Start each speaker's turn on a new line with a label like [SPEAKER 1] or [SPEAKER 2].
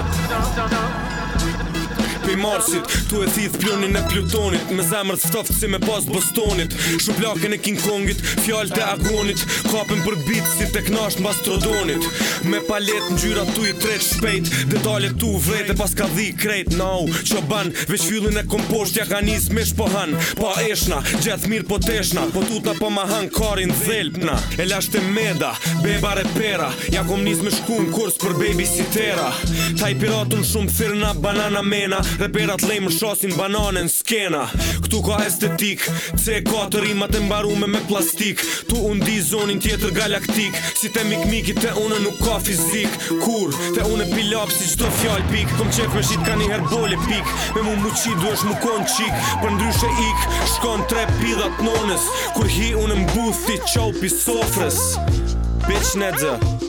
[SPEAKER 1] 啊。i marsit Tu e thith plunin e plutonit Me zemër stoft si me pas bostonit Shumë plakën e King Kongit Fjallë të agonit Kapën për bitë si të knasht mbas strodonit Me palet në gjyra tu i tret shpejt Detale tu vrejt e pas ka dhi krejt Na u që ban Vesh fjullin e komposht ja ka njës me shpohan Pa eshna, gjeth mirë po teshna Po tutna po ma han karin dhelp E lasht e meda, beba repera Ja kom njës me shkun kurs për babysitera Taj i piratun shumë thirna banana mena dhe perat lej shosin banane në skena Këtu ka estetik, C4 rimat e mbarume me plastik Tu undi zonin tjetër galaktik, si te mikmikit te une nuk ka fizik Kur, te une pilap si qdo fjall pik, kom qef me shit ka një herbole pik Me mu muqi duesh mu kon qik, për ndryshe ik, shkon tre pidat nones Kur hi une mbuthi qau pisofres sofres Bitch bitch nedze